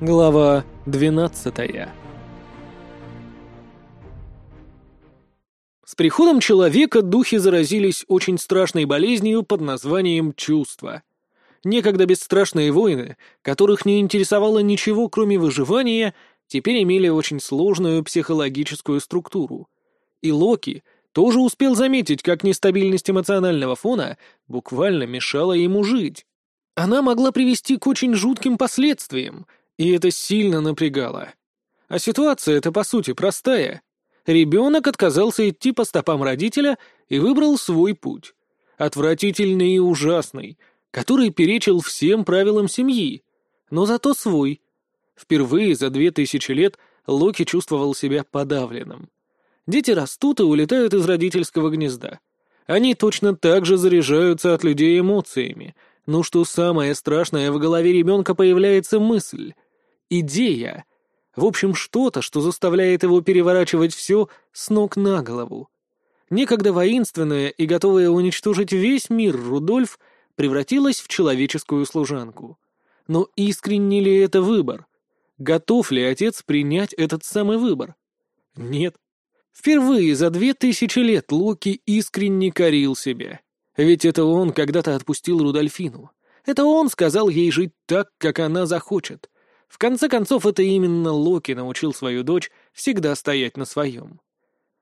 Глава двенадцатая С приходом человека духи заразились очень страшной болезнью под названием чувство. Некогда бесстрашные воины, которых не интересовало ничего, кроме выживания, теперь имели очень сложную психологическую структуру. И Локи тоже успел заметить, как нестабильность эмоционального фона буквально мешала ему жить. Она могла привести к очень жутким последствиям, и это сильно напрягало. А ситуация эта по сути простая. Ребенок отказался идти по стопам родителя и выбрал свой путь. Отвратительный и ужасный, который перечил всем правилам семьи, но зато свой. Впервые за две тысячи лет Локи чувствовал себя подавленным. Дети растут и улетают из родительского гнезда. Они точно так же заряжаются от людей эмоциями — ну что самое страшное, в голове ребенка появляется мысль, идея, в общем, что-то, что заставляет его переворачивать все с ног на голову. Некогда воинственная и готовая уничтожить весь мир Рудольф превратилась в человеческую служанку. Но искренне ли это выбор? Готов ли отец принять этот самый выбор? Нет. Впервые за две тысячи лет Локи искренне корил себя. Ведь это он когда-то отпустил Рудольфину. Это он сказал ей жить так, как она захочет. В конце концов, это именно Локи научил свою дочь всегда стоять на своем.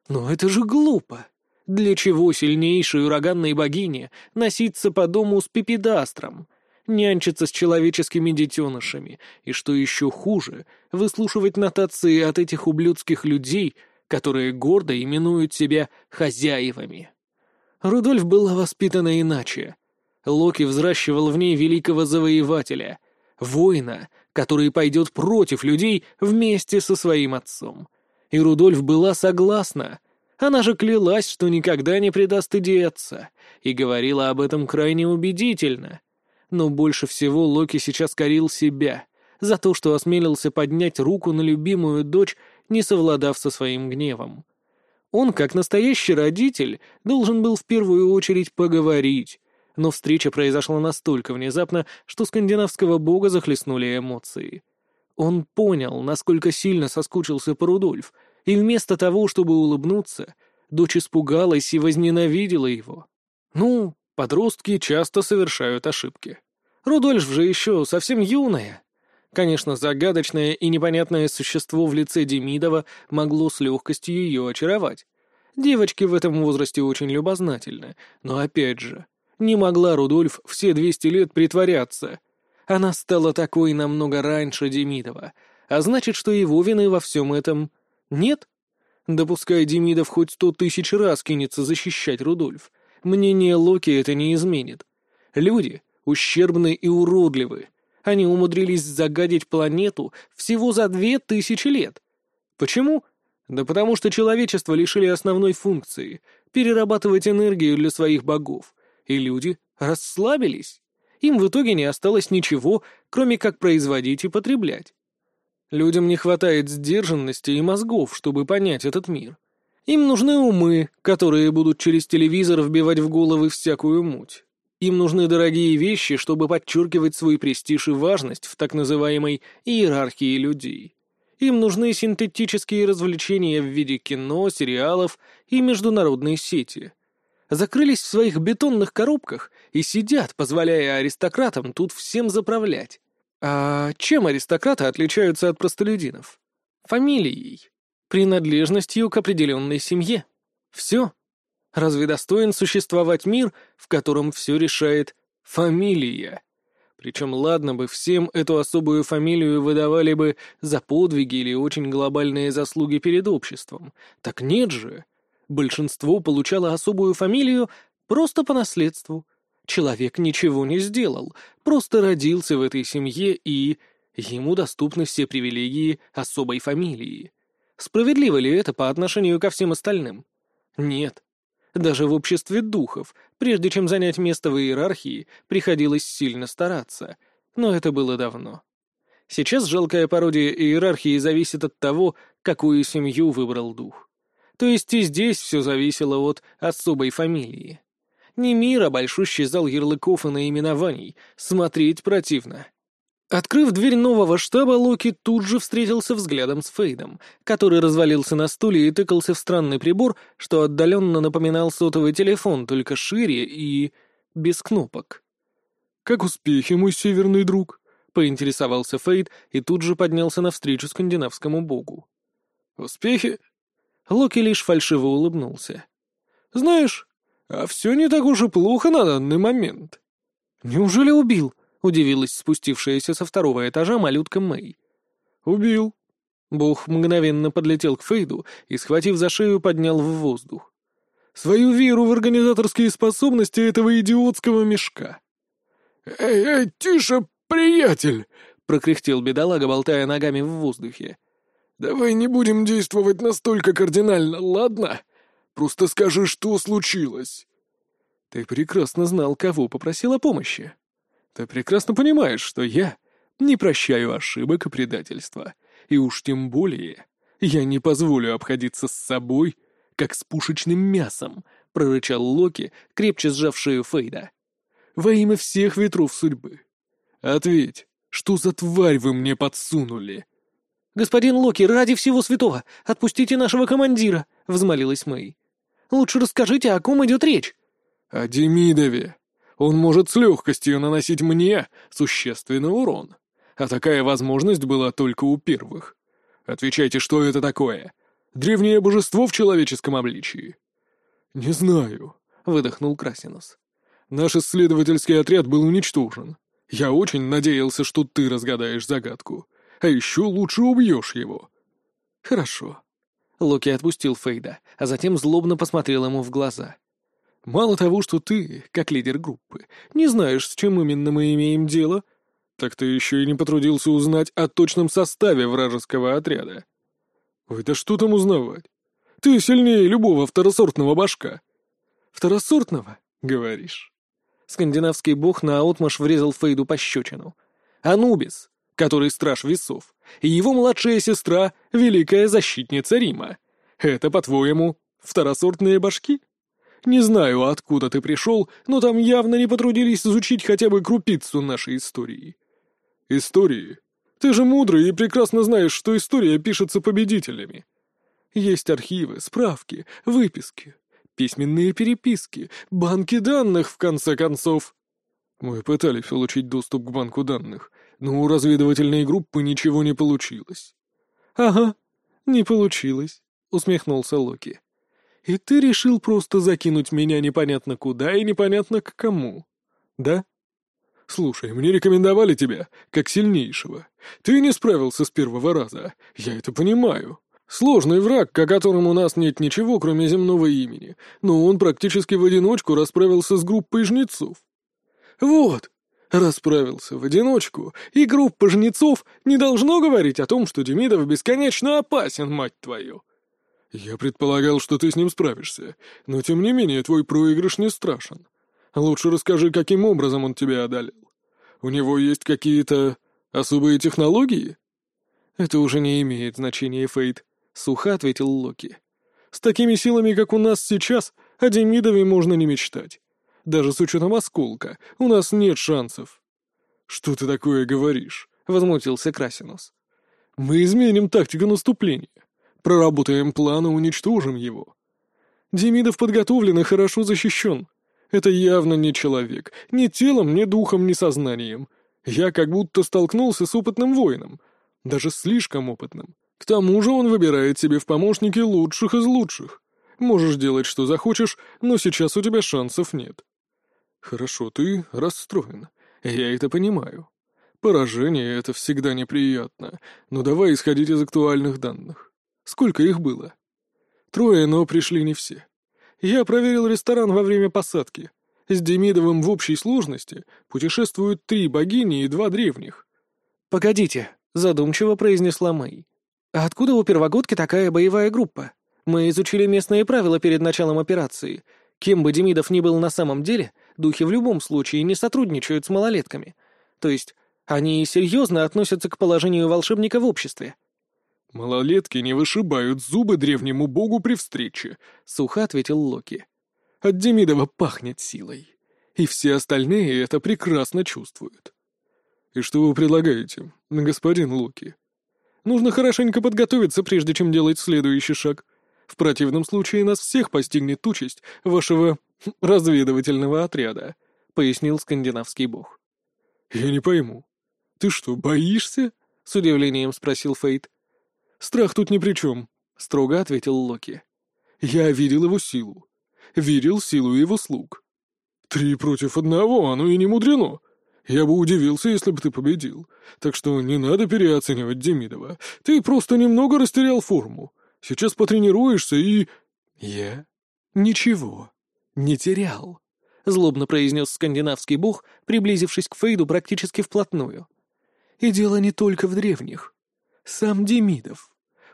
Но это же глупо. Для чего сильнейшей ураганной богине носиться по дому с пипедастром, нянчиться с человеческими детенышами, и, что еще хуже, выслушивать нотации от этих ублюдских людей, которые гордо именуют себя хозяевами? Рудольф была воспитана иначе. Локи взращивал в ней великого завоевателя, воина, который пойдет против людей вместе со своим отцом. И Рудольф была согласна. Она же клялась, что никогда не предаст отца, и говорила об этом крайне убедительно. Но больше всего Локи сейчас корил себя за то, что осмелился поднять руку на любимую дочь, не совладав со своим гневом. Он, как настоящий родитель, должен был в первую очередь поговорить, но встреча произошла настолько внезапно, что скандинавского бога захлестнули эмоции. Он понял, насколько сильно соскучился по Рудольф, и вместо того, чтобы улыбнуться, дочь испугалась и возненавидела его. Ну, подростки часто совершают ошибки. Рудольф же еще совсем юная, Конечно, загадочное и непонятное существо в лице Демидова могло с легкостью ее очаровать. Девочки в этом возрасте очень любознательны, но опять же, не могла Рудольф все 200 лет притворяться. Она стала такой намного раньше Демидова, а значит, что его вины во всем этом нет. Допускай Демидов хоть сто тысяч раз кинется защищать Рудольф, мнение Локи это не изменит. Люди ущербны и уродливы, они умудрились загадить планету всего за две тысячи лет. Почему? Да потому что человечество лишили основной функции — перерабатывать энергию для своих богов, и люди расслабились. Им в итоге не осталось ничего, кроме как производить и потреблять. Людям не хватает сдержанности и мозгов, чтобы понять этот мир. Им нужны умы, которые будут через телевизор вбивать в головы всякую муть. Им нужны дорогие вещи, чтобы подчеркивать свой престиж и важность в так называемой иерархии людей. Им нужны синтетические развлечения в виде кино, сериалов и международной сети. Закрылись в своих бетонных коробках и сидят, позволяя аристократам тут всем заправлять. А чем аристократы отличаются от простолюдинов? Фамилией, принадлежностью к определенной семье. Все. Разве достоин существовать мир, в котором все решает фамилия? Причем ладно бы всем эту особую фамилию выдавали бы за подвиги или очень глобальные заслуги перед обществом. Так нет же. Большинство получало особую фамилию просто по наследству. Человек ничего не сделал, просто родился в этой семье и... Ему доступны все привилегии особой фамилии. Справедливо ли это по отношению ко всем остальным? Нет. Даже в обществе духов, прежде чем занять место в иерархии, приходилось сильно стараться. Но это было давно. Сейчас жалкая пародия иерархии зависит от того, какую семью выбрал дух. То есть и здесь все зависело от особой фамилии. Не мир, а большущий зал ярлыков и наименований. Смотреть противно. Открыв дверь нового штаба, Локи тут же встретился взглядом с Фейдом, который развалился на стуле и тыкался в странный прибор, что отдаленно напоминал сотовый телефон, только шире и... без кнопок. «Как успехи, мой северный друг?» — поинтересовался Фейд и тут же поднялся навстречу скандинавскому богу. «Успехи?» Локи лишь фальшиво улыбнулся. «Знаешь, а все не так уж и плохо на данный момент». «Неужели убил?» — удивилась спустившаяся со второго этажа малютка Мэй. «Убил». Бог мгновенно подлетел к Фейду и, схватив за шею, поднял в воздух. «Свою веру в организаторские способности этого идиотского мешка». «Эй, эй, тише, приятель!» — прокряхтел бедолага, болтая ногами в воздухе. «Давай не будем действовать настолько кардинально, ладно? Просто скажи, что случилось». «Ты прекрасно знал, кого попросил о помощи. Ты прекрасно понимаешь, что я не прощаю ошибок и предательства. И уж тем более я не позволю обходиться с собой, как с пушечным мясом», — прорычал Локи, крепче сжав шею Фейда. «Во имя всех ветров судьбы. Ответь, что за тварь вы мне подсунули?» «Господин Локи, ради всего святого, отпустите нашего командира!» — взмолилась Мэй. «Лучше расскажите, о ком идет речь». «О Демидове. Он может с легкостью наносить мне существенный урон. А такая возможность была только у первых. Отвечайте, что это такое? Древнее божество в человеческом обличии?» «Не знаю», — выдохнул Красинос. «Наш исследовательский отряд был уничтожен. Я очень надеялся, что ты разгадаешь загадку а еще лучше убьешь его». «Хорошо». Локи отпустил Фейда, а затем злобно посмотрел ему в глаза. «Мало того, что ты, как лидер группы, не знаешь, с чем именно мы имеем дело, так ты еще и не потрудился узнать о точном составе вражеского отряда. Ой, да что там узнавать? Ты сильнее любого второсортного башка». «Второсортного, говоришь?» Скандинавский бог наотмашь врезал Фейду пощечину. «Анубис, который страж весов, и его младшая сестра — великая защитница Рима. Это, по-твоему, второсортные башки? Не знаю, откуда ты пришел, но там явно не потрудились изучить хотя бы крупицу нашей истории. Истории? Ты же мудрый и прекрасно знаешь, что история пишется победителями. Есть архивы, справки, выписки, письменные переписки, банки данных, в конце концов. Мы пытались получить доступ к банку данных, но у разведывательной группы ничего не получилось. «Ага, не получилось», — усмехнулся Локи. «И ты решил просто закинуть меня непонятно куда и непонятно к кому, да?» «Слушай, мне рекомендовали тебя, как сильнейшего. Ты не справился с первого раза, я это понимаю. Сложный враг, о котором у нас нет ничего, кроме земного имени, но он практически в одиночку расправился с группой жнецов. Вот, Расправился в одиночку, и группа жнецов не должно говорить о том, что Демидов бесконечно опасен, мать твою. Я предполагал, что ты с ним справишься, но тем не менее твой проигрыш не страшен. Лучше расскажи, каким образом он тебя одолел. У него есть какие-то особые технологии? Это уже не имеет значения, Фейт, — сухо ответил Локи. С такими силами, как у нас сейчас, о Демидове можно не мечтать. Даже с учетом осколка у нас нет шансов». «Что ты такое говоришь?» — возмутился Красинус. «Мы изменим тактику наступления. Проработаем план и уничтожим его. Демидов подготовлен и хорошо защищен. Это явно не человек. Ни телом, ни духом, ни сознанием. Я как будто столкнулся с опытным воином. Даже слишком опытным. К тому же он выбирает себе в помощники лучших из лучших. Можешь делать, что захочешь, но сейчас у тебя шансов нет. «Хорошо, ты расстроен. Я это понимаю. Поражение — это всегда неприятно, но давай исходить из актуальных данных. Сколько их было?» «Трое, но пришли не все. Я проверил ресторан во время посадки. С Демидовым в общей сложности путешествуют три богини и два древних». «Погодите», — задумчиво произнесла Мэй. «А откуда у первогодки такая боевая группа? Мы изучили местные правила перед началом операции. Кем бы Демидов ни был на самом деле, духи в любом случае не сотрудничают с малолетками. То есть они серьезно относятся к положению волшебника в обществе. «Малолетки не вышибают зубы древнему богу при встрече», — сухо ответил Локи. «От Демидова пахнет силой, и все остальные это прекрасно чувствуют». «И что вы предлагаете, господин Луки?» «Нужно хорошенько подготовиться, прежде чем делать следующий шаг. В противном случае нас всех постигнет участь вашего разведывательного отряда», — пояснил скандинавский бог. «Я не пойму. Ты что, боишься?» — с удивлением спросил Фейт. «Страх тут ни при чем», — строго ответил Локи. «Я видел его силу. Видел силу его слуг». «Три против одного, оно и не мудрено. Я бы удивился, если бы ты победил. Так что не надо переоценивать Демидова. Ты просто немного растерял форму. Сейчас потренируешься и...» «Я? Ничего. Не терял», — злобно произнес скандинавский бог, приблизившись к Фейду практически вплотную. «И дело не только в древних. Сам Демидов.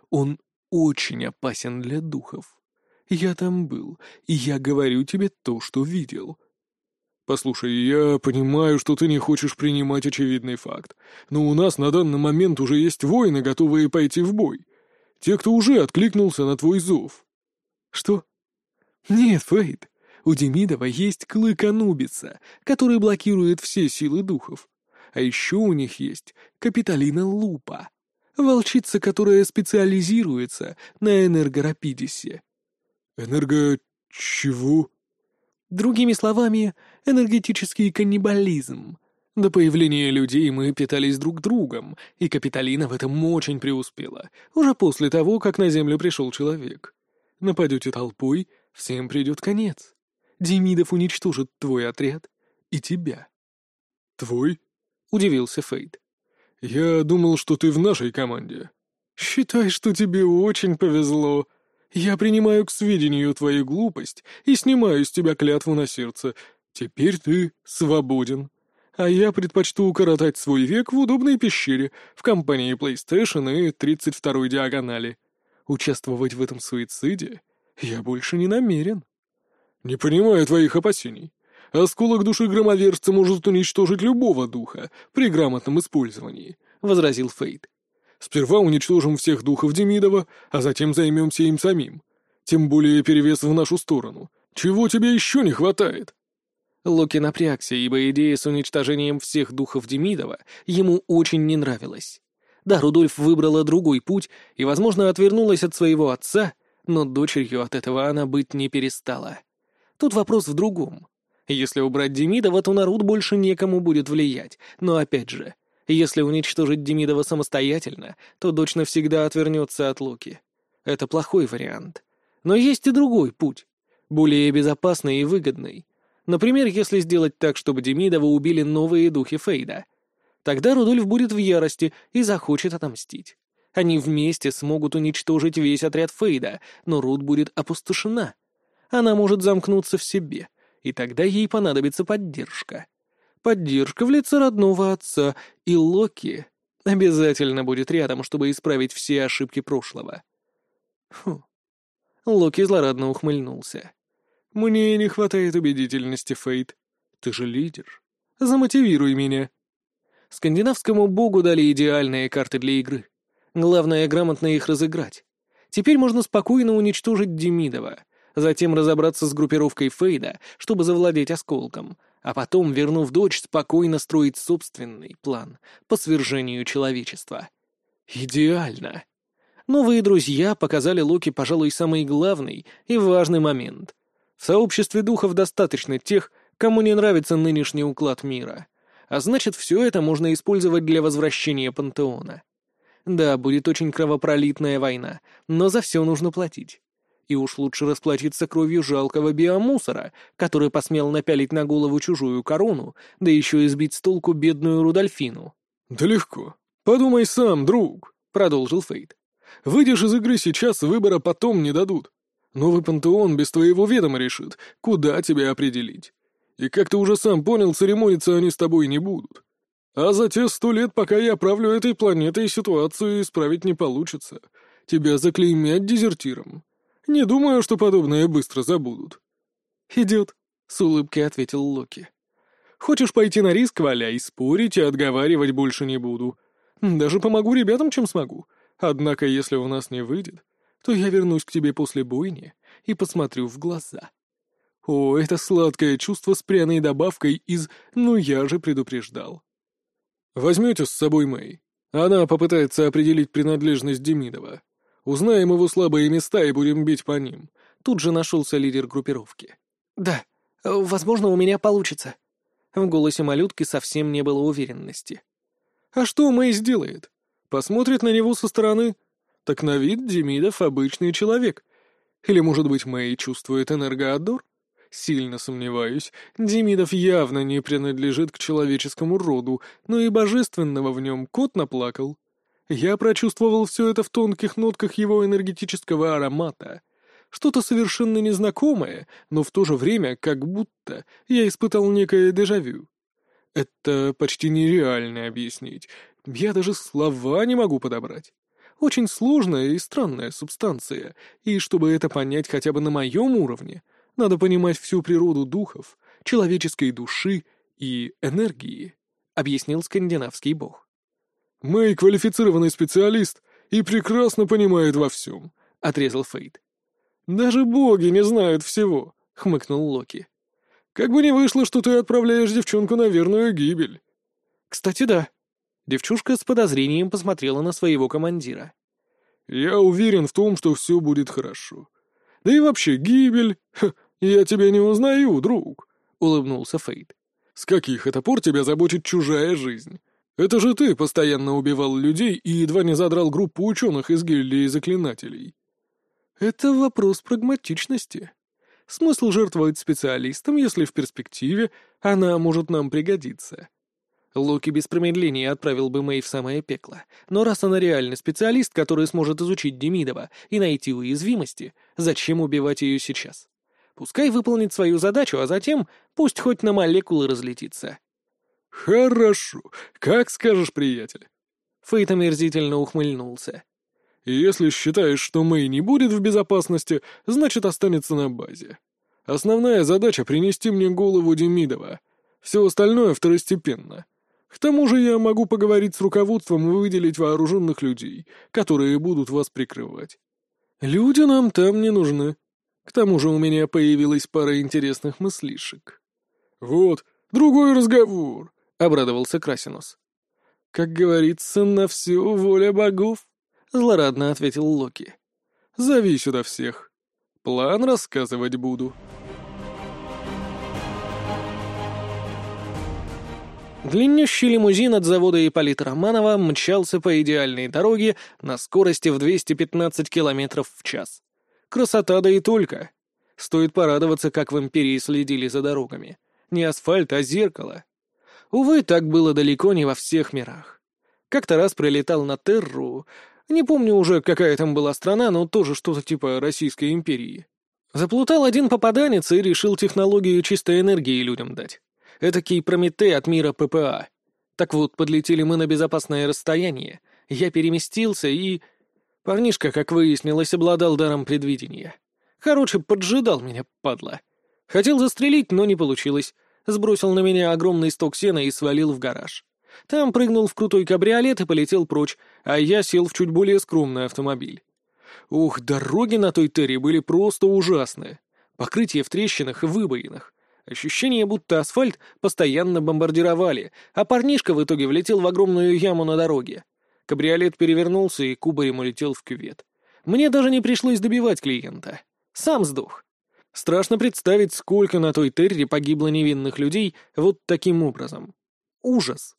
Он очень опасен для духов. Я там был, и я говорю тебе то, что видел. «Послушай, я понимаю, что ты не хочешь принимать очевидный факт, но у нас на данный момент уже есть воины, готовые пойти в бой. Те, кто уже откликнулся на твой зов». «Что?» «Нет, Фейд, у Демидова есть клык Анубиса, который блокирует все силы духов. А еще у них есть Капитолина Лупа, волчица, которая специализируется на энергорапидисе». «Энерго... чего?» Другими словами, энергетический каннибализм. До появления людей мы питались друг другом, и Капитолина в этом очень преуспела, уже после того, как на Землю пришел человек. Нападете толпой, всем придет конец. Демидов уничтожит твой отряд и тебя. «Твой?» — удивился Фейд. «Я думал, что ты в нашей команде». «Считай, что тебе очень повезло», я принимаю к сведению твою глупость и снимаю с тебя клятву на сердце. Теперь ты свободен. А я предпочту укоротать свой век в удобной пещере, в компании PlayStation и 32-й диагонали. Участвовать в этом суициде я больше не намерен. Не понимаю твоих опасений. Осколок души громовержца может уничтожить любого духа при грамотном использовании, — возразил Фейт. Сперва уничтожим всех духов Демидова, а затем займемся им самим. Тем более перевес в нашу сторону. Чего тебе еще не хватает?» Локи напрягся, ибо идея с уничтожением всех духов Демидова ему очень не нравилась. Да, Рудольф выбрала другой путь и, возможно, отвернулась от своего отца, но дочерью от этого она быть не перестала. Тут вопрос в другом. Если убрать Демидова, то на Руд больше некому будет влиять, но опять же, если уничтожить Демидова самостоятельно, то дочь навсегда отвернется от Луки. Это плохой вариант. Но есть и другой путь, более безопасный и выгодный. Например, если сделать так, чтобы Демидова убили новые духи Фейда. Тогда Рудольф будет в ярости и захочет отомстить. Они вместе смогут уничтожить весь отряд Фейда, но Руд будет опустошена. Она может замкнуться в себе, и тогда ей понадобится поддержка поддержка в лице родного отца, и Локи обязательно будет рядом, чтобы исправить все ошибки прошлого. Фу. Локи злорадно ухмыльнулся. «Мне не хватает убедительности, Фейт. Ты же лидер. Замотивируй меня». Скандинавскому богу дали идеальные карты для игры. Главное — грамотно их разыграть. Теперь можно спокойно уничтожить Демидова, затем разобраться с группировкой Фейда, чтобы завладеть осколком, а потом, вернув дочь, спокойно строить собственный план по свержению человечества. Идеально. Новые друзья показали Локи, пожалуй, самый главный и важный момент. В сообществе духов достаточно тех, кому не нравится нынешний уклад мира. А значит, все это можно использовать для возвращения пантеона. Да, будет очень кровопролитная война, но за все нужно платить. И уж лучше расплатиться кровью жалкого биомусора, который посмел напялить на голову чужую корону, да еще и сбить с толку бедную Рудольфину. «Да легко. Подумай сам, друг», — продолжил Фейт. «Выйдешь из игры сейчас, выбора потом не дадут. Новый пантеон без твоего ведома решит, куда тебя определить. И как ты уже сам понял, церемониться они с тобой не будут. А за те сто лет, пока я правлю этой планетой, ситуацию исправить не получится. Тебя заклеймят дезертиром. Не думаю, что подобное быстро забудут». «Идет», — с улыбкой ответил Локи. «Хочешь пойти на риск, валяй, спорить и отговаривать больше не буду. Даже помогу ребятам, чем смогу. Однако, если у нас не выйдет, то я вернусь к тебе после бойни и посмотрю в глаза. О, это сладкое чувство с пряной добавкой из «ну я же предупреждал». Возьмете с собой Мэй. Она попытается определить принадлежность Демидова. Узнаем его слабые места и будем бить по ним. Тут же нашелся лидер группировки. Да, возможно, у меня получится. В голосе малютки совсем не было уверенности. А что Мэй сделает? Посмотрит на него со стороны. Так на вид Демидов обычный человек. Или, может быть, Мэй чувствует энергоотдор? Сильно сомневаюсь. Демидов явно не принадлежит к человеческому роду, но и божественного в нем кот наплакал. Я прочувствовал все это в тонких нотках его энергетического аромата. Что-то совершенно незнакомое, но в то же время как будто я испытал некое дежавю. Это почти нереально объяснить. Я даже слова не могу подобрать. Очень сложная и странная субстанция, и чтобы это понять хотя бы на моем уровне, надо понимать всю природу духов, человеческой души и энергии, — объяснил скандинавский бог. «Мэй квалифицированный специалист и прекрасно понимает во всем», — отрезал Фейд. «Даже боги не знают всего», — хмыкнул Локи. «Как бы не вышло, что ты отправляешь девчонку на верную гибель». «Кстати, да». Девчушка с подозрением посмотрела на своего командира. «Я уверен в том, что все будет хорошо. Да и вообще, гибель... Ха, я тебя не узнаю, друг», — улыбнулся Фейд. «С каких это пор тебя заботит чужая жизнь? Это же ты постоянно убивал людей и едва не задрал группу ученых из гильдии заклинателей». «Это вопрос прагматичности. Смысл жертвовать специалистам, если в перспективе она может нам пригодиться?» Локи без промедления отправил бы Мэй в самое пекло, но раз она реальный специалист, который сможет изучить Демидова и найти уязвимости, зачем убивать ее сейчас? Пускай выполнит свою задачу, а затем пусть хоть на молекулы разлетится. «Хорошо, как скажешь, приятель». Фейт омерзительно ухмыльнулся. «Если считаешь, что Мэй не будет в безопасности, значит, останется на базе. Основная задача — принести мне голову Демидова. Все остальное второстепенно. К тому же я могу поговорить с руководством и выделить вооруженных людей, которые будут вас прикрывать. Люди нам там не нужны. К тому же у меня появилась пара интересных мыслишек. Вот, другой разговор, — обрадовался Красинус. Как говорится, на все воля богов, — злорадно ответил Локи. Зови сюда всех. План рассказывать буду. Длиннющий лимузин от завода Ипполита Романова мчался по идеальной дороге на скорости в 215 км в час. Красота да и только. Стоит порадоваться, как в Империи следили за дорогами. Не асфальт, а зеркало. Увы, так было далеко не во всех мирах. Как-то раз прилетал на Терру, не помню уже, какая там была страна, но тоже что-то типа Российской империи. Заплутал один попаданец и решил технологию чистой энергии людям дать. Этакий Прометей от мира ППА. Так вот, подлетели мы на безопасное расстояние. Я переместился и... Парнишка, как выяснилось, обладал даром предвидения. Короче, поджидал меня, падла. Хотел застрелить, но не получилось. Сбросил на меня огромный сток сена и свалил в гараж. Там прыгнул в крутой кабриолет и полетел прочь, а я сел в чуть более скромный автомобиль. Ух, дороги на той Терри были просто ужасные. Покрытие в трещинах и выбоинах. Ощущение, будто асфальт постоянно бомбардировали, а парнишка в итоге влетел в огромную яму на дороге. Кабриолет перевернулся и кубарем улетел в кювет. Мне даже не пришлось добивать клиента. Сам сдох. Страшно представить, сколько на той терре погибло невинных людей вот таким образом. Ужас.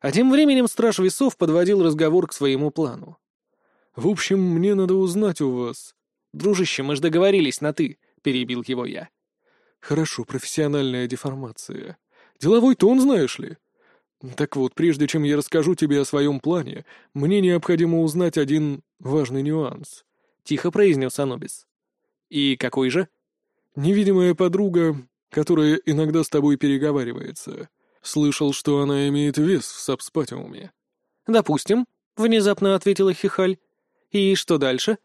А тем временем страж весов подводил разговор к своему плану. «В общем, мне надо узнать у вас...» «Дружище, мы ж договорились на «ты», — перебил его я. Хорошо, профессиональная деформация. Деловой тон, знаешь ли? Так вот, прежде чем я расскажу тебе о своем плане, мне необходимо узнать один важный нюанс. Тихо произнес Анубис. И какой же? Невидимая подруга, которая иногда с тобой переговаривается. Слышал, что она имеет вес в сабспатиуме. Допустим, внезапно ответила Хихаль. И что дальше?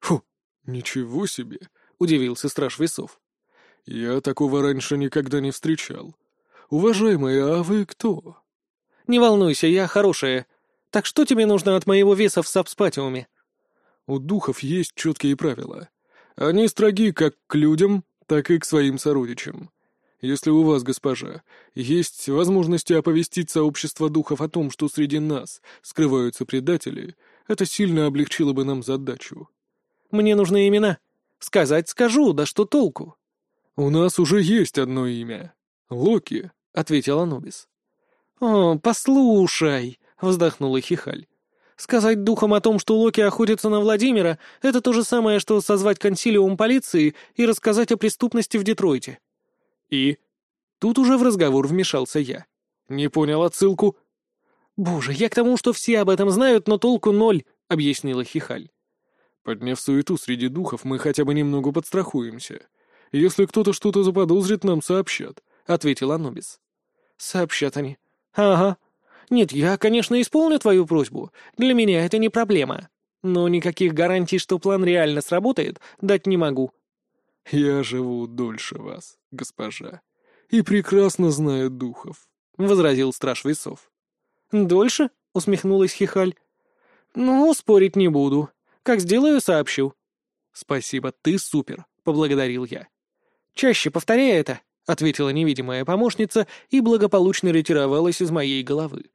Фу, ничего себе, удивился страж весов. «Я такого раньше никогда не встречал. Уважаемые, а вы кто?» «Не волнуйся, я хорошая. Так что тебе нужно от моего веса в сабспатиуме?» «У духов есть четкие правила. Они строги как к людям, так и к своим сородичам. Если у вас, госпожа, есть возможности оповестить сообщество духов о том, что среди нас скрываются предатели, это сильно облегчило бы нам задачу. Мне нужны имена. Сказать скажу, да что толку? У нас уже есть одно имя. Локи, — ответил Анубис. «О, послушай!» — вздохнула Хихаль. «Сказать духам о том, что Локи охотится на Владимира, это то же самое, что созвать консилиум полиции и рассказать о преступности в Детройте. «И?» Тут уже в разговор вмешался я. «Не понял отсылку?» «Боже, я к тому, что все об этом знают, но толку ноль», — объяснила Хихаль. «Подняв суету среди духов, мы хотя бы немного подстрахуемся. Если кто-то что-то заподозрит, нам сообщат», — ответил Анубис. «Сообщат они. Ага. Нет, я, конечно, исполню твою просьбу. Для меня это не проблема. Но никаких гарантий, что план реально сработает, дать не могу. «Я живу дольше вас, госпожа, и прекрасно знаю духов», — возразил страж весов. «Дольше?» — усмехнулась Хихаль. «Ну, спорить не буду. Как сделаю, сообщу». «Спасибо, ты супер», — поблагодарил я. «Чаще повторяй это», — ответила невидимая помощница и благополучно ретировалась из моей головы.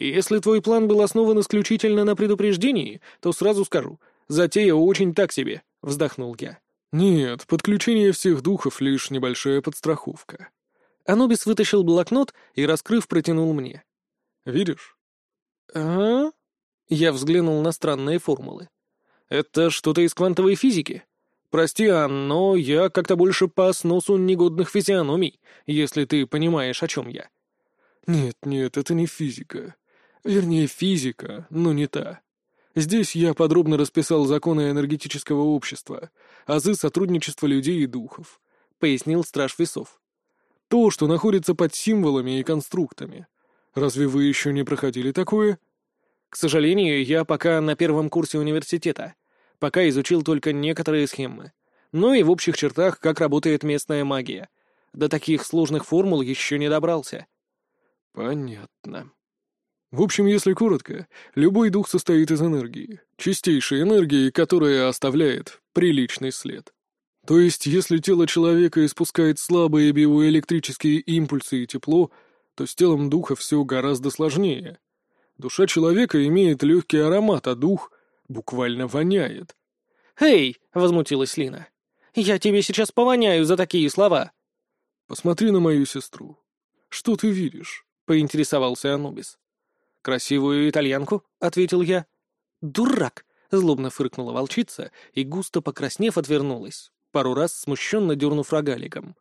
«Если твой план был основан исключительно на предупреждении, то сразу скажу, затея очень так себе», — вздохнул я. «Нет, подключение всех духов — лишь небольшая подстраховка». Анубис вытащил блокнот и, раскрыв, протянул мне. «Видишь?» «А?» Я взглянул на странные формулы. «Это что-то из квантовой физики?» «Прости, Ан, но я как-то больше по сносу негодных физиономий, если ты понимаешь, о чем я». «Нет, нет, это не физика. Вернее, физика, но не та. Здесь я подробно расписал законы энергетического общества, азы сотрудничества людей и духов», — пояснил Страж Весов. «То, что находится под символами и конструктами. Разве вы еще не проходили такое?» «К сожалению, я пока на первом курсе университета. Пока изучил только некоторые схемы. Ну и в общих чертах, как работает местная магия. До таких сложных формул еще не добрался». «Понятно», в общем, если коротко, любой дух состоит из энергии, чистейшей энергии, которая оставляет приличный след. То есть, если тело человека испускает слабые биоэлектрические импульсы и тепло, то с телом духа все гораздо сложнее. Душа человека имеет легкий аромат, а дух буквально воняет. «Эй!» — возмутилась Лина. «Я тебе сейчас повоняю за такие слова!» «Посмотри на мою сестру. Что ты видишь?» — поинтересовался Анубис. «Красивую итальянку?» — ответил я. «Дурак!» — злобно фыркнула волчица и, густо покраснев, отвернулась, пару раз смущенно дернув рогаликом.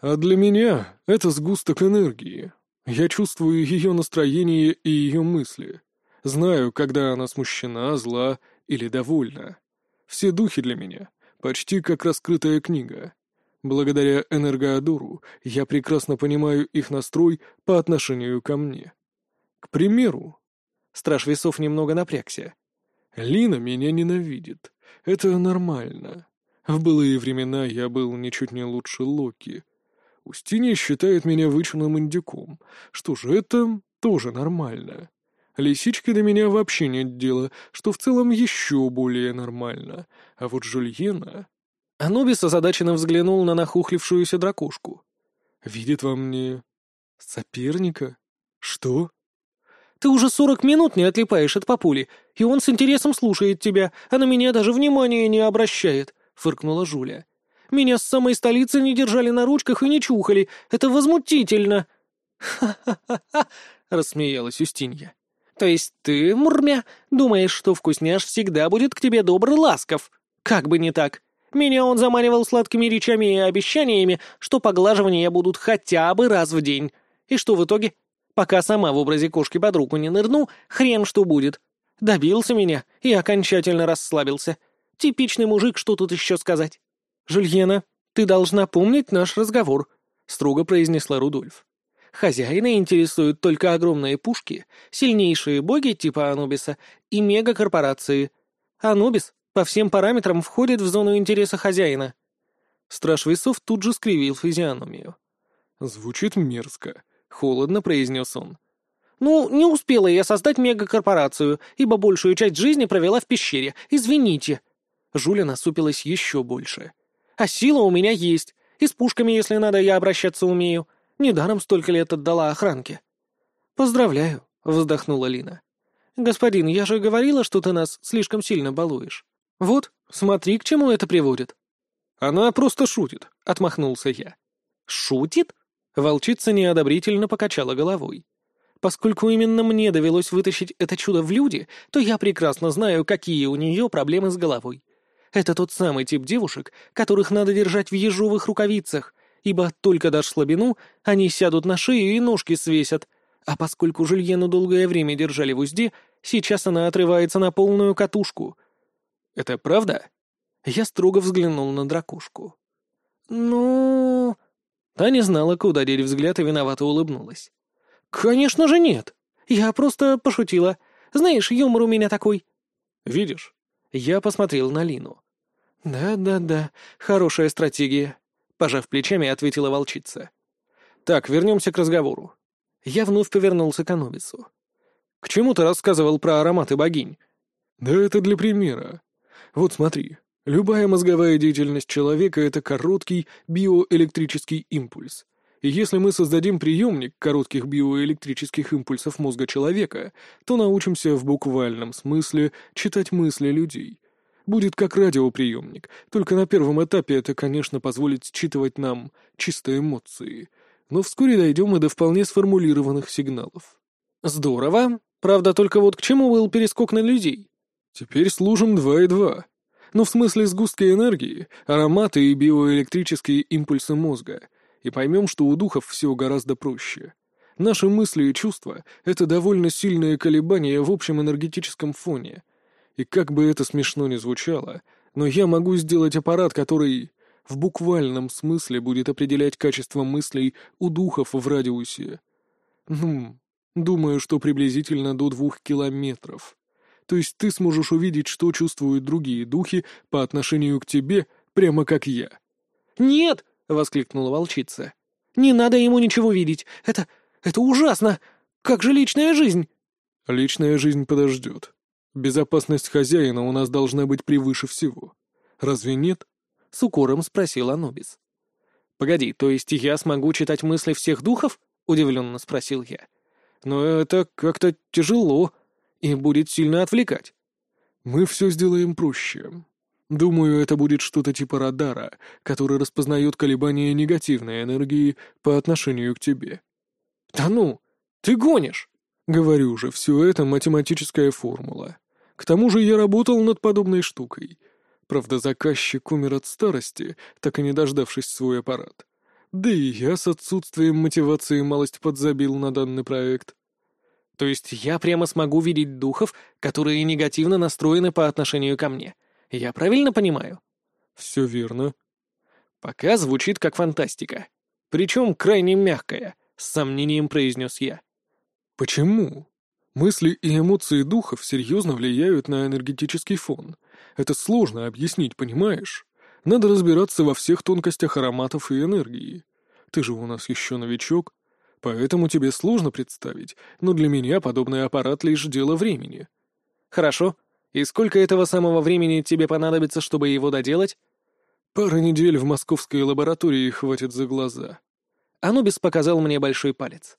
«А для меня это сгусток энергии. Я чувствую ее настроение и ее мысли. Знаю, когда она смущена, зла или довольна. Все духи для меня почти как раскрытая книга. Благодаря энергоадору я прекрасно понимаю их настрой по отношению ко мне. К примеру, Страж весов немного напрягся. Лина меня ненавидит. Это нормально. В былые времена я был ничуть не лучше Локи. Устинья считает меня вычурным индюком. Что же, это тоже нормально. Лисичке до меня вообще нет дела, что в целом еще более нормально. А вот Жульена... Анубис озадаченно взглянул на нахухлившуюся дракушку. «Видит во мне... соперника? Что?» Ты уже сорок минут не отлипаешь от папули, и он с интересом слушает тебя, а на меня даже внимания не обращает», — фыркнула Жуля. «Меня с самой столицы не держали на ручках и не чухали. Это возмутительно!» «Ха-ха-ха-ха!» — рассмеялась Устинья. «То есть ты, Мурмя, думаешь, что вкусняш всегда будет к тебе добр и ласков? Как бы не так. Меня он заманивал сладкими речами и обещаниями, что поглаживания будут хотя бы раз в день. И что в итоге? Пока сама в образе кошки под руку не нырну, хрен что будет. Добился меня и окончательно расслабился. Типичный мужик, что тут еще сказать. «Жульена, ты должна помнить наш разговор», — строго произнесла Рудольф. «Хозяина интересуют только огромные пушки, сильнейшие боги типа Анубиса и мегакорпорации. Анубис по всем параметрам входит в зону интереса хозяина». Страж весов тут же скривил физиономию. «Звучит мерзко», Холодно произнес он. «Ну, не успела я создать мегакорпорацию, ибо большую часть жизни провела в пещере. Извините». Жуля насупилась еще больше. «А сила у меня есть, И с пушками, если надо, я обращаться умею. Недаром столько лет отдала охранке». «Поздравляю», — вздохнула Лина. «Господин, я же говорила, что ты нас слишком сильно балуешь. Вот, смотри, к чему это приводит». «Она просто шутит», — отмахнулся я. «Шутит?» — волчица неодобрительно покачала головой. Поскольку именно мне довелось вытащить это чудо в люди, то я прекрасно знаю, какие у нее проблемы с головой. Это тот самый тип девушек, которых надо держать в ежовых рукавицах, ибо только дашь слабину, они сядут на шею и ножки свесят. А поскольку Жульену долгое время держали в узде, сейчас она отрывается на полную катушку. «Это правда?» Я строго взглянул на дракушку. «Ну...» Та не знала, куда деть взгляд, и виновато улыбнулась. «Конечно же нет. Я просто пошутила. Знаешь, юмор у меня такой». «Видишь?» Я посмотрел на Лину. «Да-да-да, хорошая стратегия», — пожав плечами, ответила волчица. «Так, вернемся к разговору». Я вновь повернулся к Анубису. «К чему ты рассказывал про ароматы богинь?» «Да это для примера. Вот смотри, любая мозговая деятельность человека — это короткий биоэлектрический импульс. И если мы создадим приемник коротких биоэлектрических импульсов мозга человека, то научимся в буквальном смысле читать мысли людей. Будет как радиоприемник, только на первом этапе это, конечно, позволит считывать нам чистые эмоции. Но вскоре дойдем и до вполне сформулированных сигналов. Здорово. Правда, только вот к чему был перескок на людей? Теперь служим два и два. Ну, в смысле сгустки энергии, ароматы и биоэлектрические импульсы мозга — и поймем, что у духов все гораздо проще. Наши мысли и чувства — это довольно сильные колебания в общем энергетическом фоне. И как бы это смешно ни звучало, но я могу сделать аппарат, который в буквальном смысле будет определять качество мыслей у духов в радиусе. Ну, думаю, что приблизительно до двух километров. То есть ты сможешь увидеть, что чувствуют другие духи по отношению к тебе, прямо как я. «Нет!» — воскликнула волчица. «Не надо ему ничего видеть. Это... это ужасно! Как же личная жизнь?» «Личная жизнь подождет. Безопасность хозяина у нас должна быть превыше всего. Разве нет?» — с укором спросил Анубис. «Погоди, то есть я смогу читать мысли всех духов?» — удивленно спросил я. «Но это как-то тяжело и будет сильно отвлекать». «Мы все сделаем проще. Думаю, это будет что-то типа радара, который распознает колебания негативной энергии по отношению к тебе. Да ну, ты гонишь! Говорю же, все это математическая формула. К тому же я работал над подобной штукой. Правда, заказчик умер от старости, так и не дождавшись свой аппарат. Да и я с отсутствием мотивации малость подзабил на данный проект. То есть я прямо смогу видеть духов, которые негативно настроены по отношению ко мне? Я правильно понимаю? Все верно. Пока звучит как фантастика. Причем крайне мягкая, с сомнением произнес я. Почему? Мысли и эмоции духов серьезно влияют на энергетический фон. Это сложно объяснить, понимаешь? Надо разбираться во всех тонкостях ароматов и энергии. Ты же у нас еще новичок, поэтому тебе сложно представить, но для меня подобный аппарат лишь дело времени. Хорошо, и сколько этого самого времени тебе понадобится, чтобы его доделать? Пара недель в московской лаборатории хватит за глаза. Анубис показал мне большой палец.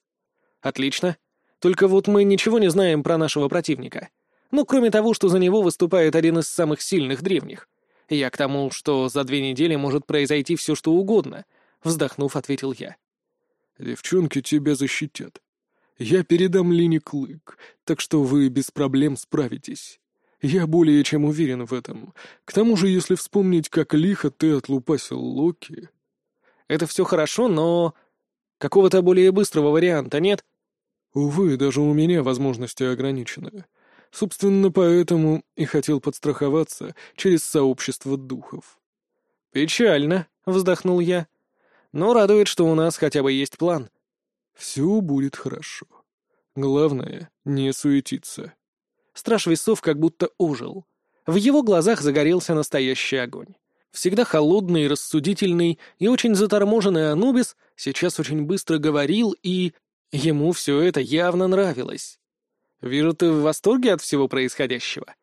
Отлично. Только вот мы ничего не знаем про нашего противника. Ну, кроме того, что за него выступает один из самых сильных древних. Я к тому, что за две недели может произойти все, что угодно, вздохнув, ответил я. Девчонки тебя защитят. Я передам Лине клык, так что вы без проблем справитесь. Я более чем уверен в этом. К тому же, если вспомнить, как лихо ты отлупасил Локи... Это все хорошо, но... Какого-то более быстрого варианта нет? Увы, даже у меня возможности ограничены. Собственно, поэтому и хотел подстраховаться через сообщество духов. «Печально», — вздохнул я. «Но радует, что у нас хотя бы есть план». «Все будет хорошо. Главное — не суетиться». Страж весов как будто ожил. В его глазах загорелся настоящий огонь. Всегда холодный, рассудительный и очень заторможенный Анубис сейчас очень быстро говорил, и ему все это явно нравилось. «Вижу, ты в восторге от всего происходящего?»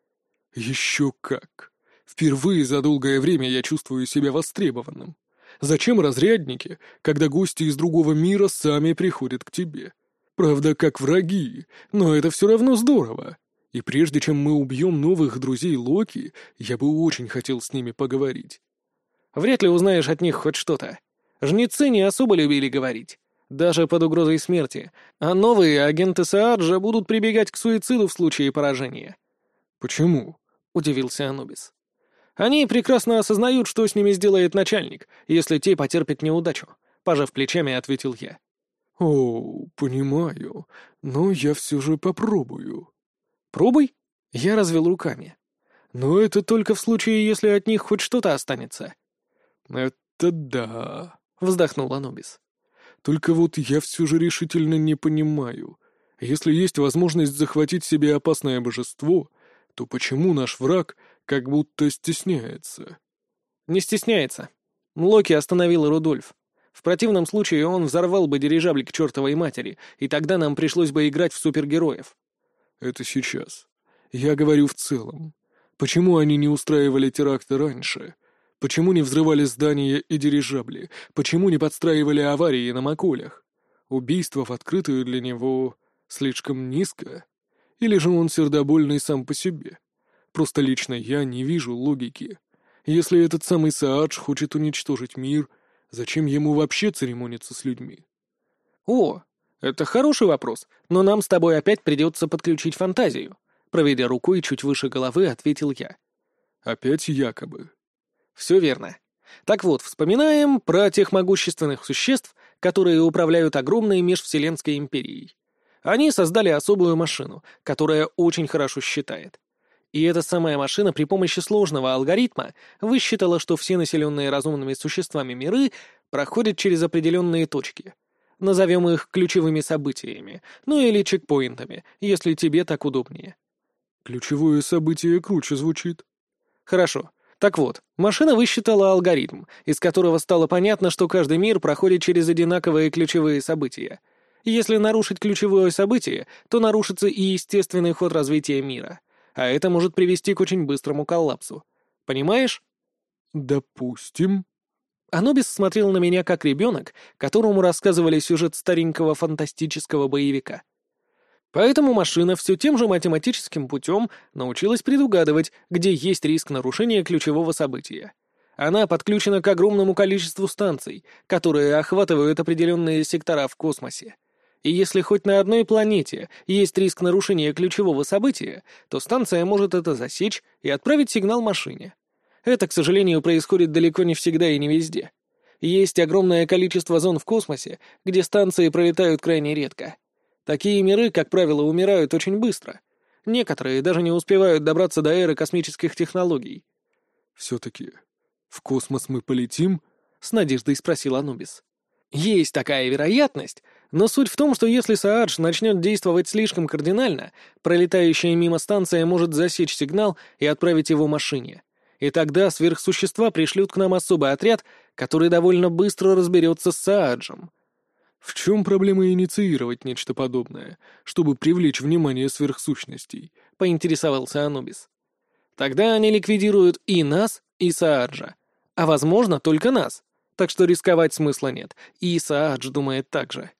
«Еще как! Впервые за долгое время я чувствую себя востребованным. Зачем разрядники, когда гости из другого мира сами приходят к тебе? Правда, как враги, но это все равно здорово. И прежде чем мы убьем новых друзей Локи, я бы очень хотел с ними поговорить. Вряд ли узнаешь от них хоть что-то. Жнецы не особо любили говорить, даже под угрозой смерти, а новые агенты Сааджа будут прибегать к суициду в случае поражения. «Почему?» — удивился Анубис. «Они прекрасно осознают, что с ними сделает начальник, если те потерпят неудачу», — пожав плечами, ответил я. «О, понимаю, но я все же попробую». «Пробуй?» — я развел руками. «Но это только в случае, если от них хоть что-то останется». «Это да», — вздохнул Анубис. «Только вот я все же решительно не понимаю. Если есть возможность захватить себе опасное божество, то почему наш враг как будто стесняется?» «Не стесняется. Локи остановил Рудольф. В противном случае он взорвал бы дирижабль к чертовой матери, и тогда нам пришлось бы играть в супергероев». «Это сейчас. Я говорю в целом. Почему они не устраивали теракты раньше? Почему не взрывали здания и дирижабли? Почему не подстраивали аварии на Маколях? Убийство в открытую для него слишком низко? Или же он сердобольный сам по себе? Просто лично я не вижу логики. Если этот самый Саадж хочет уничтожить мир, зачем ему вообще церемониться с людьми? О, это хороший вопрос, но нам с тобой опять придется подключить фантазию. Проведя рукой чуть выше головы, ответил я. Опять якобы. Все верно. Так вот, вспоминаем про тех могущественных существ, которые управляют огромной межвселенской империей. Они создали особую машину, которая очень хорошо считает. И эта самая машина при помощи сложного алгоритма высчитала, что все населенные разумными существами миры проходят через определенные точки. Назовем их ключевыми событиями, ну или чекпоинтами, если тебе так удобнее. Ключевое событие круче звучит. Хорошо. Так вот, машина высчитала алгоритм, из которого стало понятно, что каждый мир проходит через одинаковые ключевые события. Если нарушить ключевое событие, то нарушится и естественный ход развития мира. А это может привести к очень быстрому коллапсу. Понимаешь? Допустим. Анубис смотрел на меня как ребенок, которому рассказывали сюжет старенького фантастического боевика. Поэтому машина все тем же математическим путем научилась предугадывать, где есть риск нарушения ключевого события. Она подключена к огромному количеству станций, которые охватывают определенные сектора в космосе. И если хоть на одной планете есть риск нарушения ключевого события, то станция может это засечь и отправить сигнал машине. Это, к сожалению, происходит далеко не всегда и не везде. Есть огромное количество зон в космосе, где станции пролетают крайне редко. Такие миры, как правило, умирают очень быстро. Некоторые даже не успевают добраться до эры космических технологий. «Все-таки в космос мы полетим?» — с надеждой спросил Анубис. «Есть такая вероятность, но суть в том, что если Саадж начнет действовать слишком кардинально, пролетающая мимо станция может засечь сигнал и отправить его машине. И тогда сверхсущества пришлют к нам особый отряд, который довольно быстро разберется с Сааджем. В чем проблема инициировать нечто подобное, чтобы привлечь внимание сверхсущностей? Поинтересовался Анубис. Тогда они ликвидируют и нас, и Сааджа. А возможно, только нас. Так что рисковать смысла нет. И Саадж думает так же.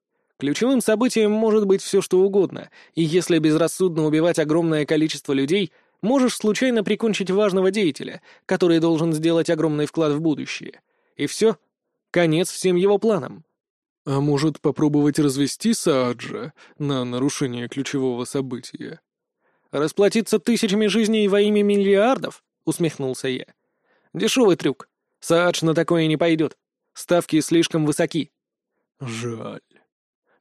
Ключевым событием может быть все что угодно, и если безрассудно убивать огромное количество людей, можешь случайно прикончить важного деятеля, который должен сделать огромный вклад в будущее. И все. Конец всем его планам. А может, попробовать развести Сааджа на нарушение ключевого события? «Расплатиться тысячами жизней во имя миллиардов?» — усмехнулся я. «Дешевый трюк. Саадж на такое не пойдет. Ставки слишком высоки». «Жаль».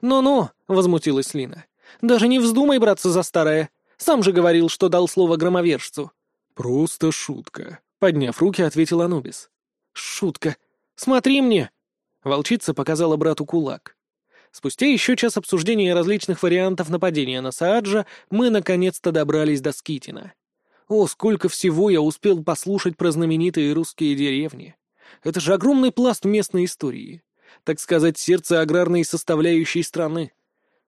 «Ну-ну», — возмутилась Лина. «Даже не вздумай браться за старое. Сам же говорил, что дал слово громовержцу». «Просто шутка», — подняв руки, ответил Анубис. «Шутка. Смотри мне!» Волчица показала брату кулак. Спустя еще час обсуждения различных вариантов нападения на Сааджа, мы наконец-то добрались до Скитина. О, сколько всего я успел послушать про знаменитые русские деревни. Это же огромный пласт местной истории. Так сказать, сердце аграрной составляющей страны.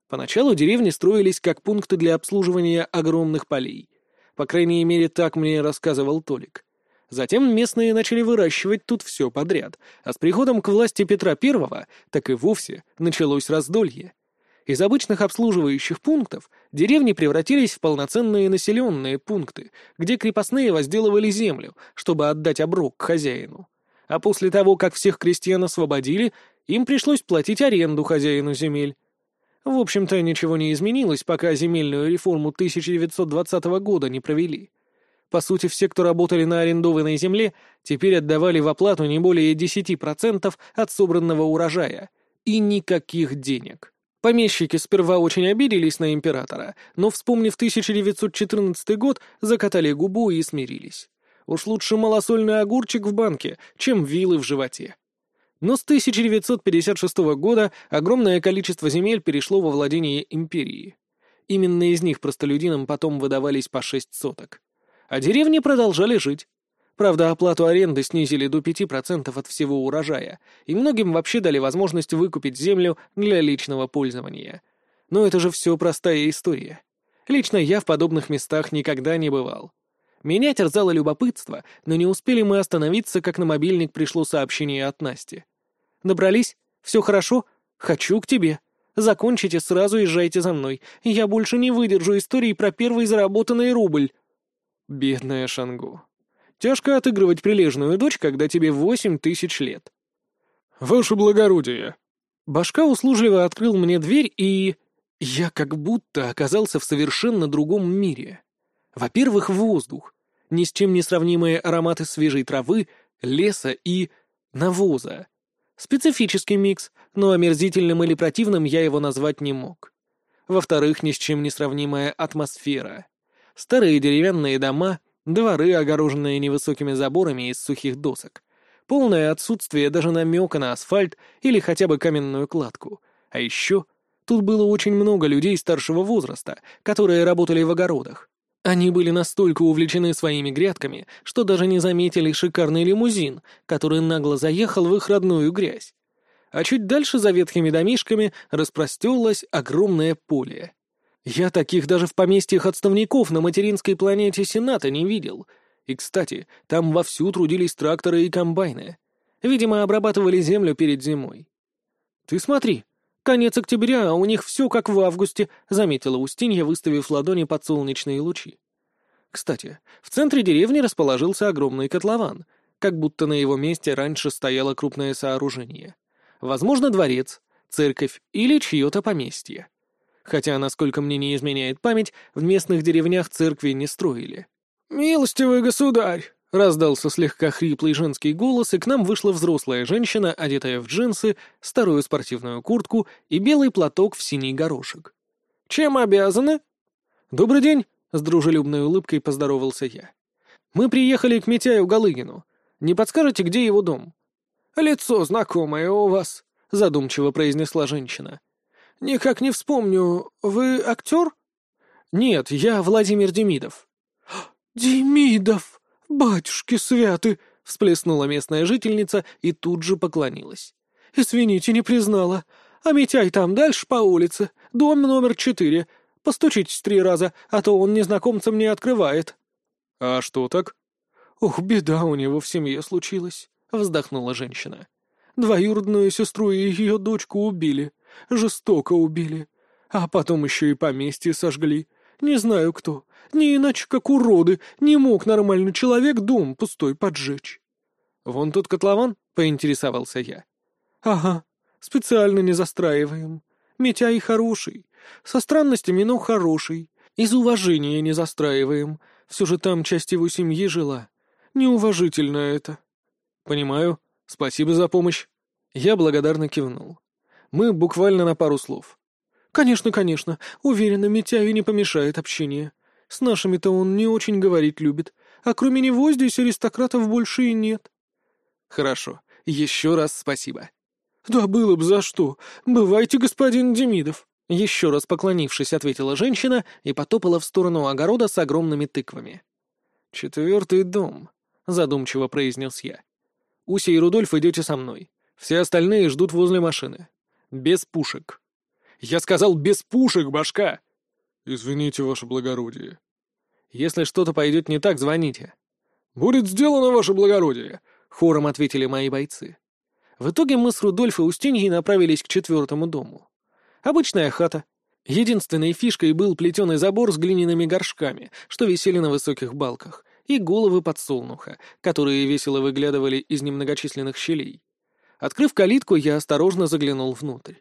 Поначалу деревни строились как пункты для обслуживания огромных полей. По крайней мере, так мне рассказывал Толик. Затем местные начали выращивать тут все подряд, а с приходом к власти Петра I так и вовсе началось раздолье. Из обычных обслуживающих пунктов деревни превратились в полноценные населенные пункты, где крепостные возделывали землю, чтобы отдать оброк хозяину. А после того, как всех крестьян освободили, им пришлось платить аренду хозяину земель. В общем-то, ничего не изменилось, пока земельную реформу 1920 года не провели. По сути, все, кто работали на арендованной земле, теперь отдавали в оплату не более 10% от собранного урожая. И никаких денег. Помещики сперва очень обиделись на императора, но, вспомнив 1914 год, закатали губу и смирились. Уж лучше малосольный огурчик в банке, чем вилы в животе. Но с 1956 года огромное количество земель перешло во владение империи. Именно из них простолюдинам потом выдавались по шесть соток а деревни продолжали жить. Правда, оплату аренды снизили до 5% от всего урожая, и многим вообще дали возможность выкупить землю для личного пользования. Но это же все простая история. Лично я в подобных местах никогда не бывал. Меня терзало любопытство, но не успели мы остановиться, как на мобильник пришло сообщение от Насти. «Добрались? Все хорошо? Хочу к тебе. Закончите, сразу езжайте за мной. Я больше не выдержу истории про первый заработанный рубль». Бедная Шангу. Тяжко отыгрывать прилежную дочь, когда тебе восемь тысяч лет. «Ваше благородие!» Башка услужливо открыл мне дверь, и... Я как будто оказался в совершенно другом мире. Во-первых, воздух. Ни с чем не сравнимые ароматы свежей травы, леса и... навоза. Специфический микс, но омерзительным или противным я его назвать не мог. Во-вторых, ни с чем не сравнимая атмосфера старые деревянные дома, дворы, огороженные невысокими заборами из сухих досок, полное отсутствие даже намека на асфальт или хотя бы каменную кладку. А еще тут было очень много людей старшего возраста, которые работали в огородах. Они были настолько увлечены своими грядками, что даже не заметили шикарный лимузин, который нагло заехал в их родную грязь. А чуть дальше за ветхими домишками распростерлось огромное поле. Я таких даже в поместьях отставников на материнской планете Сената не видел. И, кстати, там вовсю трудились тракторы и комбайны. Видимо, обрабатывали землю перед зимой. «Ты смотри, конец октября, а у них все как в августе», — заметила Устинья, выставив ладони под солнечные лучи. Кстати, в центре деревни расположился огромный котлован, как будто на его месте раньше стояло крупное сооружение. Возможно, дворец, церковь или чье-то поместье хотя, насколько мне не изменяет память, в местных деревнях церкви не строили. «Милостивый государь!» — раздался слегка хриплый женский голос, и к нам вышла взрослая женщина, одетая в джинсы, старую спортивную куртку и белый платок в синий горошек. «Чем обязаны?» «Добрый день!» — с дружелюбной улыбкой поздоровался я. «Мы приехали к Митяю Галыгину. Не подскажете, где его дом?» «Лицо знакомое у вас», — задумчиво произнесла женщина. «Никак не вспомню. Вы актер?» «Нет, я Владимир Демидов». «Демидов! Батюшки святы!» — всплеснула местная жительница и тут же поклонилась. «Извините, не признала. А Митяй там дальше по улице, дом номер четыре. Постучитесь три раза, а то он незнакомцам не открывает». «А что так?» «Ух, беда у него в семье случилась», — вздохнула женщина. «Двоюродную сестру и ее дочку убили. Жестоко убили. А потом еще и поместье сожгли. Не знаю кто. Не иначе, как уроды. Не мог нормальный человек дом пустой поджечь. «Вон тут котлован?» — поинтересовался я. «Ага. Специально не застраиваем. Митяй хороший. Со странностями, но хороший. Из уважения не застраиваем. Все же там часть его семьи жила. Неуважительно это». «Понимаю. Спасибо за помощь». Я благодарно кивнул. Мы буквально на пару слов. «Конечно, конечно. Уверена, Митяю не помешает общение. С нашими-то он не очень говорить любит. А кроме него здесь аристократов больше и нет». «Хорошо. Еще раз спасибо». «Да было бы за что. Бывайте, господин Демидов». Еще раз поклонившись, ответила женщина и потопала в сторону огорода с огромными тыквами. «Четвертый дом», — задумчиво произнес я. «Уся и Рудольф идете со мной. Все остальные ждут возле машины. Без пушек. Я сказал без пушек, башка! Извините, ваше благородие. Если что-то пойдет не так, звоните. «Будет сделано, ваше благородие», — хором ответили мои бойцы. В итоге мы с Рудольф и Устиньей направились к четвертому дому. Обычная хата. Единственной фишкой был плетеный забор с глиняными горшками, что висели на высоких балках, и головы подсолнуха, которые весело выглядывали из немногочисленных щелей. Открыв калитку, я осторожно заглянул внутрь.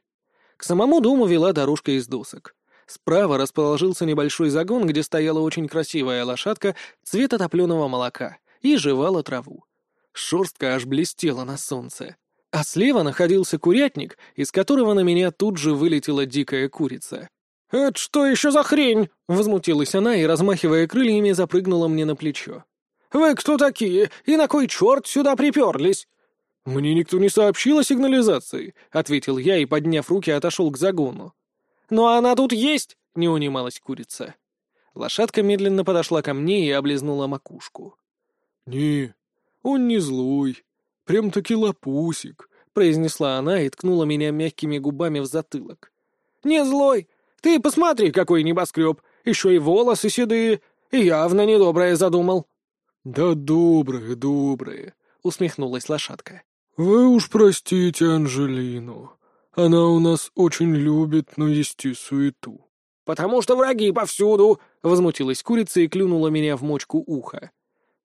К самому дому вела дорожка из досок. Справа расположился небольшой загон, где стояла очень красивая лошадка цвета топленого молока и жевала траву. Шерстка аж блестела на солнце. А слева находился курятник, из которого на меня тут же вылетела дикая курица. «Это что еще за хрень?» — возмутилась она и, размахивая крыльями, запрыгнула мне на плечо. «Вы кто такие? И на кой черт сюда приперлись?» «Мне никто не сообщил о сигнализации», — ответил я и, подняв руки, отошел к загону. «Но она тут есть!» — не унималась курица. Лошадка медленно подошла ко мне и облизнула макушку. «Не, он не злой. Прям-таки лопусик», — произнесла она и ткнула меня мягкими губами в затылок. «Не злой! Ты посмотри, какой небоскреб! Еще и волосы седые! Явно недоброе задумал!» «Да доброе, доброе!» — усмехнулась лошадка. «Вы уж простите Анжелину. Она у нас очень любит навести суету». «Потому что враги повсюду!» — возмутилась курица и клюнула меня в мочку уха.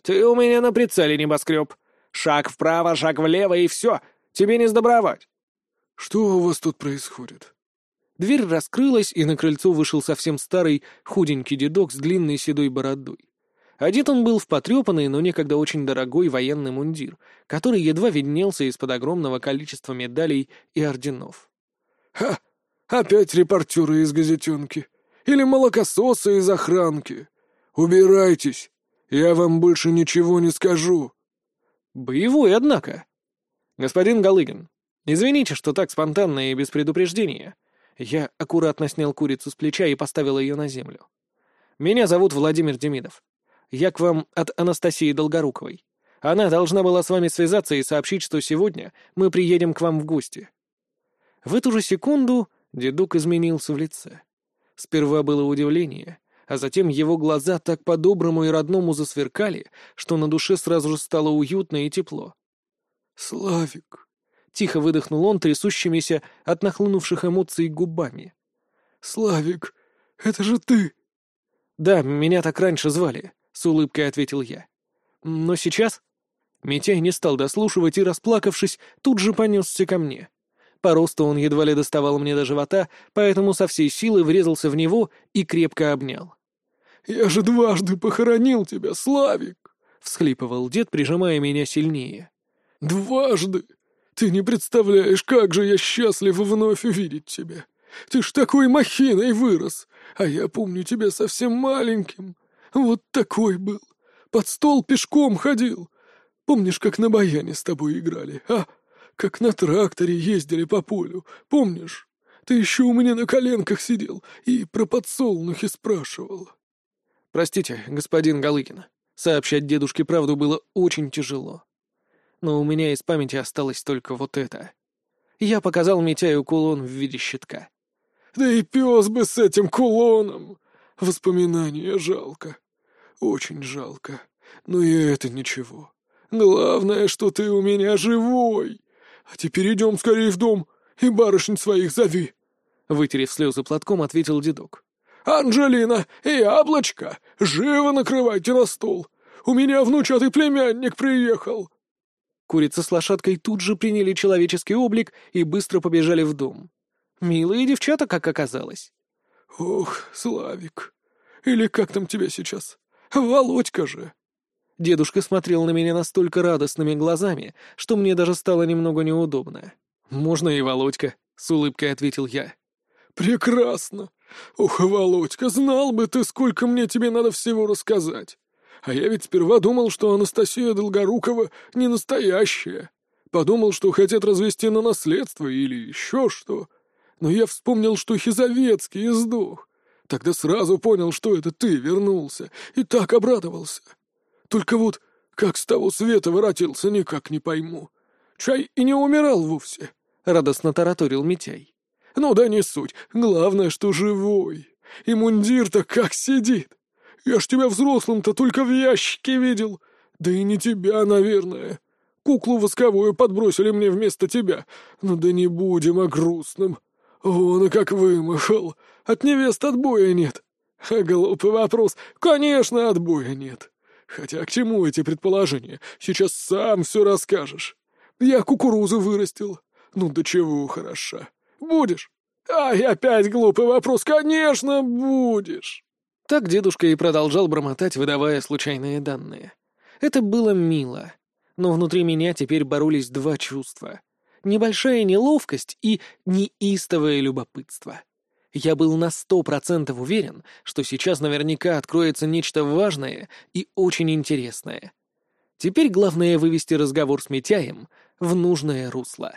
«Ты у меня на прицеле, небоскреб. Шаг вправо, шаг влево, и все. Тебе не сдобровать». «Что у вас тут происходит?» Дверь раскрылась, и на крыльцо вышел совсем старый, худенький дедок с длинной седой бородой. Одет он был в потрепанный, но некогда очень дорогой военный мундир, который едва виднелся из-под огромного количества медалей и орденов. «Ха! Опять репортеры из газетенки! Или молокососы из охранки! Убирайтесь! Я вам больше ничего не скажу!» «Боевой, однако!» «Господин Галыгин, извините, что так спонтанно и без предупреждения». Я аккуратно снял курицу с плеча и поставил ее на землю. «Меня зовут Владимир Демидов. Я к вам от Анастасии Долгоруковой. Она должна была с вами связаться и сообщить, что сегодня мы приедем к вам в гости». В эту же секунду дедук изменился в лице. Сперва было удивление, а затем его глаза так по-доброму и родному засверкали, что на душе сразу же стало уютно и тепло. «Славик!» — тихо выдохнул он трясущимися от нахлынувших эмоций губами. «Славик, это же ты!» «Да, меня так раньше звали», — с улыбкой ответил я. «Но сейчас...» Митяй не стал дослушивать и, расплакавшись, тут же понесся ко мне. По росту он едва ли доставал мне до живота, поэтому со всей силы врезался в него и крепко обнял. «Я же дважды похоронил тебя, Славик!» — всхлипывал дед, прижимая меня сильнее. «Дважды! Ты не представляешь, как же я счастлив вновь увидеть тебя! Ты ж такой махиной вырос, а я помню тебя совсем маленьким. Вот такой был. Под стол пешком ходил. Помнишь, как на баяне с тобой играли, а? Как на тракторе ездили по полю, помнишь? Ты еще у меня на коленках сидел и про подсолнухи спрашивал. Простите, господин Галыкин, сообщать дедушке правду было очень тяжело. Но у меня из памяти осталось только вот это. Я показал Митяю кулон в виде щитка. Да и пес бы с этим кулоном! Воспоминания жалко. Очень жалко. Но и это ничего. Главное, что ты у меня живой. А теперь идем скорее в дом и барышень своих зови. Вытерев слезы платком, ответил дедок. «Анжелина и Яблочко, живо накрывайте на стол. У меня внучатый племянник приехал». Курица с лошадкой тут же приняли человеческий облик и быстро побежали в дом. Милые девчата, как оказалось. «Ох, Славик, или как там тебя сейчас? Володька же!» Дедушка смотрел на меня настолько радостными глазами, что мне даже стало немного неудобно. «Можно и Володька», — с улыбкой ответил я. «Прекрасно! Ух, Володька, знал бы ты, сколько мне тебе надо всего рассказать. А я ведь сперва думал, что Анастасия Долгорукова не настоящая. Подумал, что хотят развести на наследство или еще что. Но я вспомнил, что Хизовецкий сдох. Тогда сразу понял, что это ты вернулся, и так обрадовался. Только вот как с того света воротился, никак не пойму. Чай и не умирал вовсе, — радостно тараторил Митяй. Ну да не суть, главное, что живой. И мундир-то как сидит. Я ж тебя взрослым-то только в ящике видел. Да и не тебя, наверное. Куклу восковую подбросили мне вместо тебя. Ну да не будем о грустном. Вон и как вымахал. От невест отбоя нет. А глупый вопрос. Конечно, отбоя нет. Хотя к чему эти предположения? Сейчас сам все расскажешь. Я кукурузу вырастил. Ну до чего хороша. Будешь? Ай, опять глупый вопрос. Конечно, будешь. Так дедушка и продолжал бормотать, выдавая случайные данные. Это было мило. Но внутри меня теперь боролись два чувства. Небольшая неловкость и неистовое любопытство. Я был на сто процентов уверен, что сейчас наверняка откроется нечто важное и очень интересное. Теперь главное вывести разговор с Митяем в нужное русло.